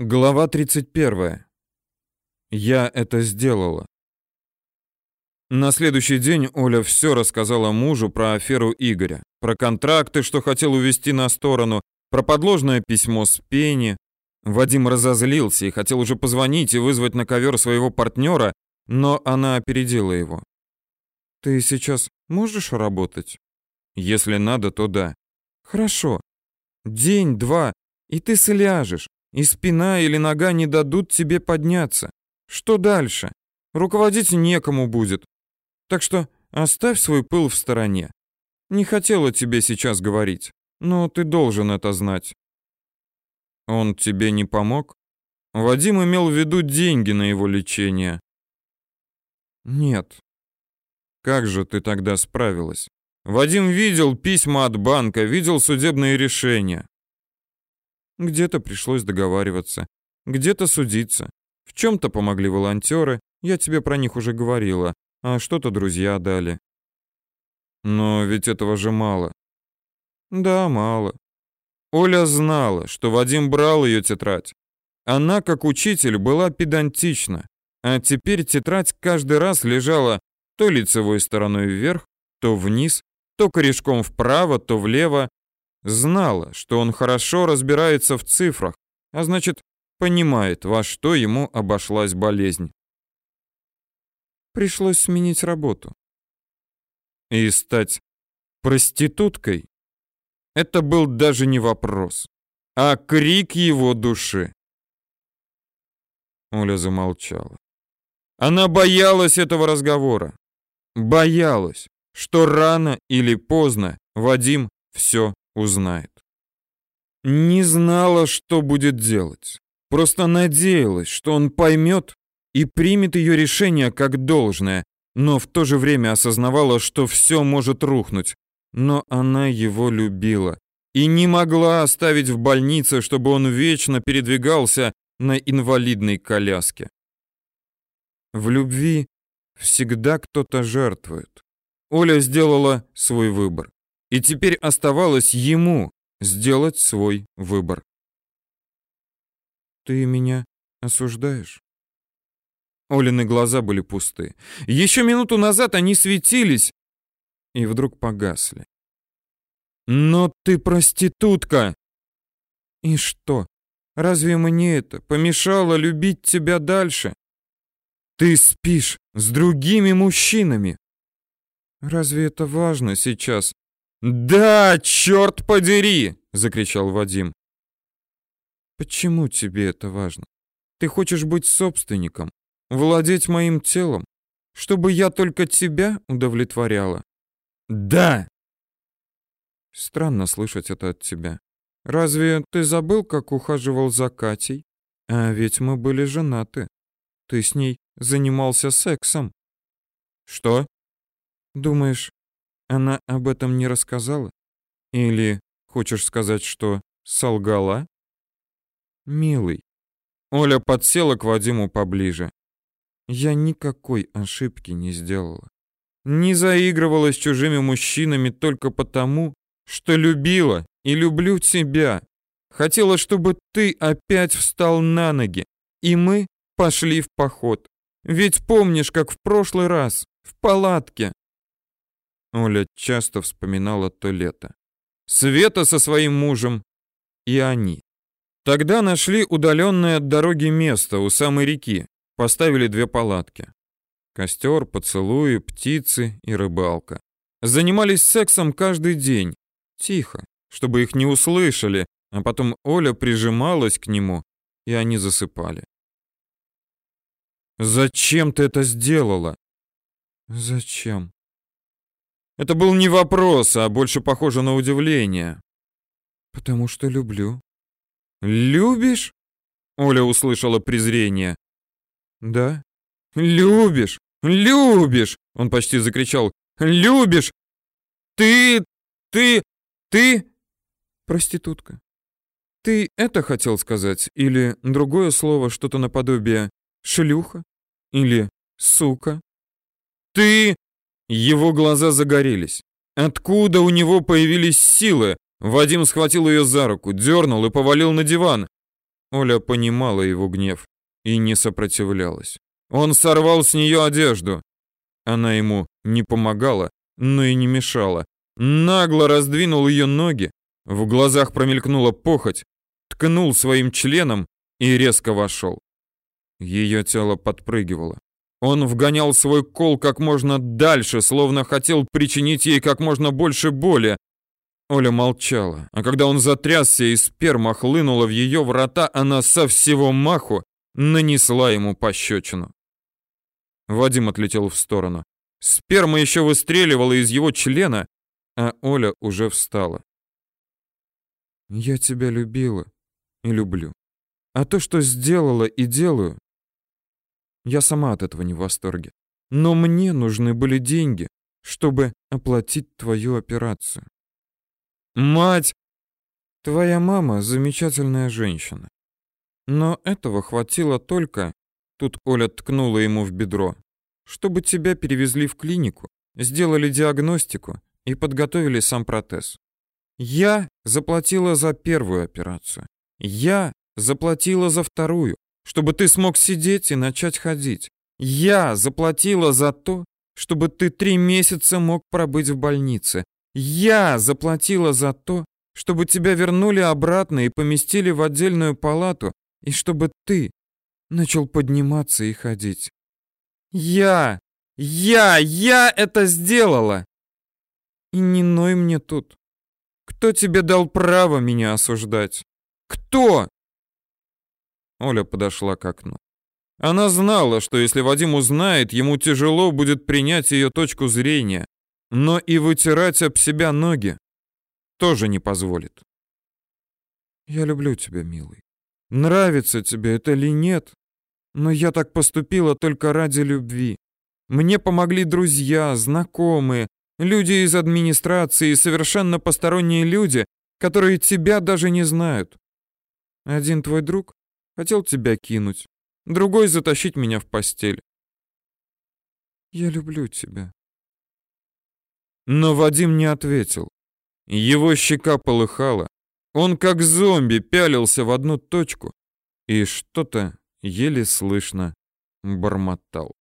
Глава 31. Я это сделала. На следующий день Оля все рассказала мужу про аферу Игоря, про контракты, что хотел увести на сторону, про подложное письмо с Пени. Вадим разозлился и хотел уже позвонить и вызвать на ковер своего партнера, но она опередила его. «Ты сейчас можешь работать?» «Если надо, то да». «Хорошо. День-два, и ты сляжешь и спина или нога не дадут тебе подняться. Что дальше? Руководить некому будет. Так что оставь свой пыл в стороне. Не хотела тебе сейчас говорить, но ты должен это знать. Он тебе не помог? Вадим имел в виду деньги на его лечение. Нет. Как же ты тогда справилась? Вадим видел письма от банка, видел судебные решения. Где-то пришлось договариваться, где-то судиться. В чем-то помогли волонтеры, я тебе про них уже говорила, а что-то друзья дали. Но ведь этого же мало. Да, мало. Оля знала, что Вадим брал ее тетрадь. Она, как учитель, была педантична, а теперь тетрадь каждый раз лежала то лицевой стороной вверх, то вниз, то корешком вправо, то влево, Знала, что он хорошо разбирается в цифрах, а значит, понимает, во что ему обошлась болезнь. Пришлось сменить работу. И стать проституткой? Это был даже не вопрос, а крик его души. Оля замолчала. Она боялась этого разговора. Боялась, что рано или поздно Вадим все узнает. Не знала, что будет делать. Просто надеялась, что он поймет и примет ее решение как должное, но в то же время осознавала, что все может рухнуть. Но она его любила и не могла оставить в больнице, чтобы он вечно передвигался на инвалидной коляске. В любви всегда кто-то жертвует. Оля сделала свой выбор. И теперь оставалось ему сделать свой выбор. «Ты меня осуждаешь?» Олины глаза были пусты. Еще минуту назад они светились и вдруг погасли. «Но ты проститутка!» «И что? Разве мне это помешало любить тебя дальше?» «Ты спишь с другими мужчинами!» «Разве это важно сейчас?» «Да, черт подери!» — закричал Вадим. «Почему тебе это важно? Ты хочешь быть собственником, владеть моим телом, чтобы я только тебя удовлетворяла?» «Да!» Странно слышать это от тебя. Разве ты забыл, как ухаживал за Катей? А ведь мы были женаты. Ты с ней занимался сексом. Что? Думаешь, она об этом не рассказала? Или хочешь сказать, что солгала? Милый. Оля подсела к Вадиму поближе. Я никакой ошибки не сделала. Не заигрывала с чужими мужчинами только потому, что любила и люблю тебя. Хотела, чтобы ты опять встал на ноги, и мы пошли в поход. Ведь помнишь, как в прошлый раз, в палатке, Оля часто вспоминала то лето. Света со своим мужем и они. Тогда нашли удаленное от дороги место у самой реки, поставили две палатки. Костер, поцелуи, птицы и рыбалка. Занимались сексом каждый день, тихо, чтобы их не услышали, а потом Оля прижималась к нему, и они засыпали. «Зачем ты это сделала?» «Зачем?» Это был не вопрос, а больше похоже на удивление. Потому что люблю. Любишь? Оля услышала презрение. Да. Любишь? Любишь? Он почти закричал. Любишь? Ты ты ты проститутка. Ты это хотел сказать или другое слово, что-то наподобие шлюха или сука? Ты его глаза загорелись. Откуда у него появились силы? Вадим схватил ее за руку, дернул и повалил на диван. Оля понимала его гнев и не сопротивлялась. Он сорвал с нее одежду. Она ему не помогала, но и не мешала. Нагло раздвинул ее ноги, в глазах промелькнула похоть, ткнул своим членом и резко вошел. Ее тело подпрыгивало. Он вгонял свой кол как можно дальше, словно хотел причинить ей как можно больше боли. Оля молчала, а когда он затрясся и сперма хлынула в ее врата, она со всего маху нанесла ему пощечину. Вадим отлетел в сторону. Сперма еще выстреливала из его члена, а Оля уже встала. «Я тебя любила и люблю. А то, что сделала и делаю, я сама от этого не в восторге. Но мне нужны были деньги, чтобы оплатить твою операцию. Мать! Твоя мама замечательная женщина. Но этого хватило только, тут Оля ткнула ему в бедро, чтобы тебя перевезли в клинику, сделали диагностику и подготовили сам протез. Я заплатила за первую операцию. Я заплатила за вторую чтобы ты смог сидеть и начать ходить. Я заплатила за то, чтобы ты три месяца мог пробыть в больнице. Я заплатила за то, чтобы тебя вернули обратно и поместили в отдельную палату, и чтобы ты начал подниматься и ходить. Я, я, я это сделала! И не ной мне тут. Кто тебе дал право меня осуждать? Кто? Оля подошла к окну. Она знала, что если Вадим узнает, ему тяжело будет принять ее точку зрения, но и вытирать об себя ноги тоже не позволит. Я люблю тебя, милый. Нравится тебе это или нет, но я так поступила только ради любви. Мне помогли друзья, знакомые, люди из администрации совершенно посторонние люди, которые тебя даже не знают. Один твой друг Хотел тебя кинуть. Другой затащить меня в постель. Я люблю тебя. Но Вадим не ответил. Его щека полыхала. Он как зомби пялился в одну точку и что-то еле слышно бормотал.